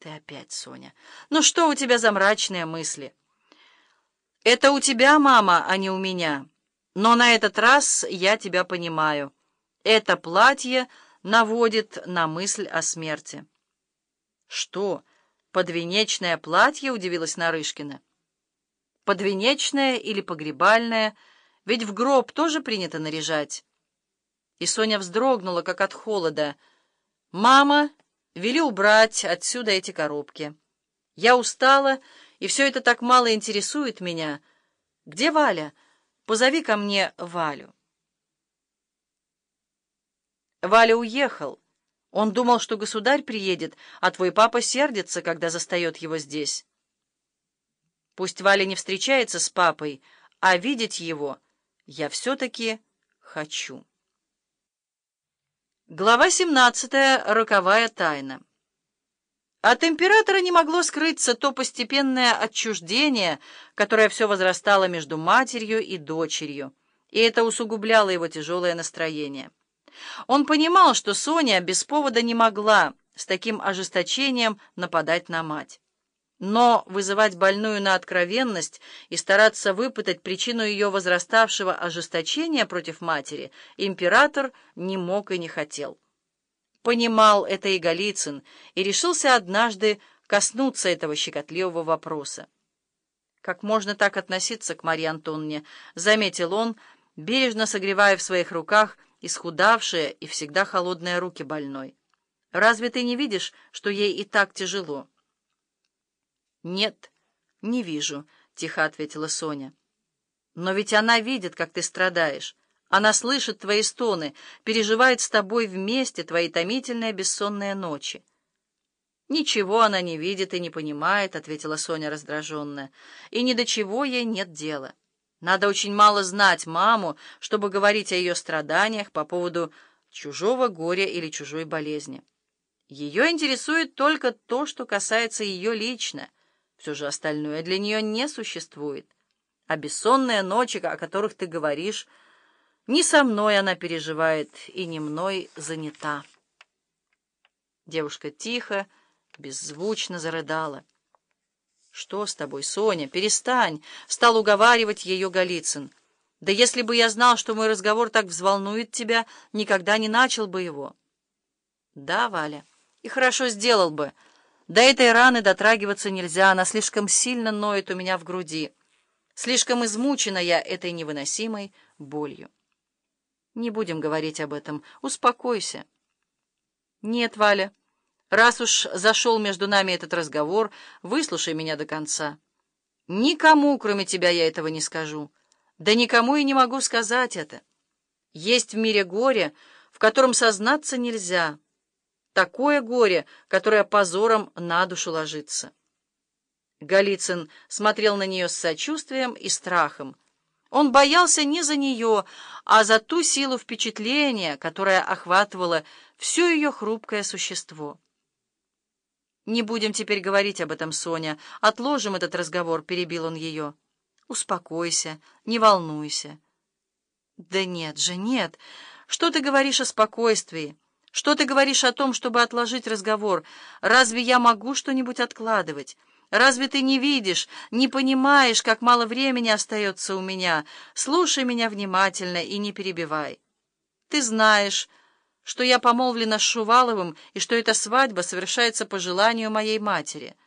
Ты опять, Соня. Ну что у тебя за мрачные мысли? Это у тебя, мама, а не у меня. Но на этот раз я тебя понимаю. Это платье наводит на мысль о смерти. Что, подвенечное платье, удивилась Нарышкина. Подвенечное или погребальное, ведь в гроб тоже принято наряжать. И Соня вздрогнула, как от холода. «Мама, вели убрать отсюда эти коробки. Я устала, и все это так мало интересует меня. Где Валя? Позови ко мне Валю». Валя уехал. Он думал, что государь приедет, а твой папа сердится, когда застает его здесь. Пусть Валя не встречается с папой, а видеть его я все-таки хочу. Глава 17. Роковая тайна. От императора не могло скрыться то постепенное отчуждение, которое все возрастало между матерью и дочерью, и это усугубляло его тяжелое настроение. Он понимал, что Соня без повода не могла с таким ожесточением нападать на мать. Но вызывать больную на откровенность и стараться выпытать причину ее возраставшего ожесточения против матери император не мог и не хотел. Понимал это и Голицын, и решился однажды коснуться этого щекотливого вопроса. «Как можно так относиться к Марье Антонне?» — заметил он, бережно согревая в своих руках исхудавшие и всегда холодные руки больной. «Разве ты не видишь, что ей и так тяжело?» «Нет, не вижу», — тихо ответила Соня. «Но ведь она видит, как ты страдаешь. Она слышит твои стоны, переживает с тобой вместе твои томительные бессонные ночи». «Ничего она не видит и не понимает», — ответила Соня раздраженная. «И ни до чего ей нет дела. Надо очень мало знать маму, чтобы говорить о ее страданиях по поводу чужого горя или чужой болезни. Ее интересует только то, что касается ее лично — все же остальное для нее не существует. А бессонные ночи, о которых ты говоришь, не со мной она переживает и не мной занята. Девушка тихо, беззвучно зарыдала. «Что с тобой, Соня? Перестань!» — стал уговаривать ее Голицын. «Да если бы я знал, что мой разговор так взволнует тебя, никогда не начал бы его». «Да, Валя, и хорошо сделал бы». До этой раны дотрагиваться нельзя, она слишком сильно ноет у меня в груди. Слишком измучена я этой невыносимой болью. Не будем говорить об этом. Успокойся. Нет, Валя, раз уж зашел между нами этот разговор, выслушай меня до конца. Никому, кроме тебя, я этого не скажу. Да никому и не могу сказать это. Есть в мире горе, в котором сознаться нельзя — такое горе, которое позором на душу ложится. Голицын смотрел на нее с сочувствием и страхом. Он боялся не за нее, а за ту силу впечатления, которая охватывала все ее хрупкое существо. «Не будем теперь говорить об этом, Соня. Отложим этот разговор», — перебил он ее. «Успокойся, не волнуйся». «Да нет же, нет. Что ты говоришь о спокойствии?» Что ты говоришь о том, чтобы отложить разговор? Разве я могу что-нибудь откладывать? Разве ты не видишь, не понимаешь, как мало времени остается у меня? Слушай меня внимательно и не перебивай. Ты знаешь, что я помолвлена с Шуваловым и что эта свадьба совершается по желанию моей матери —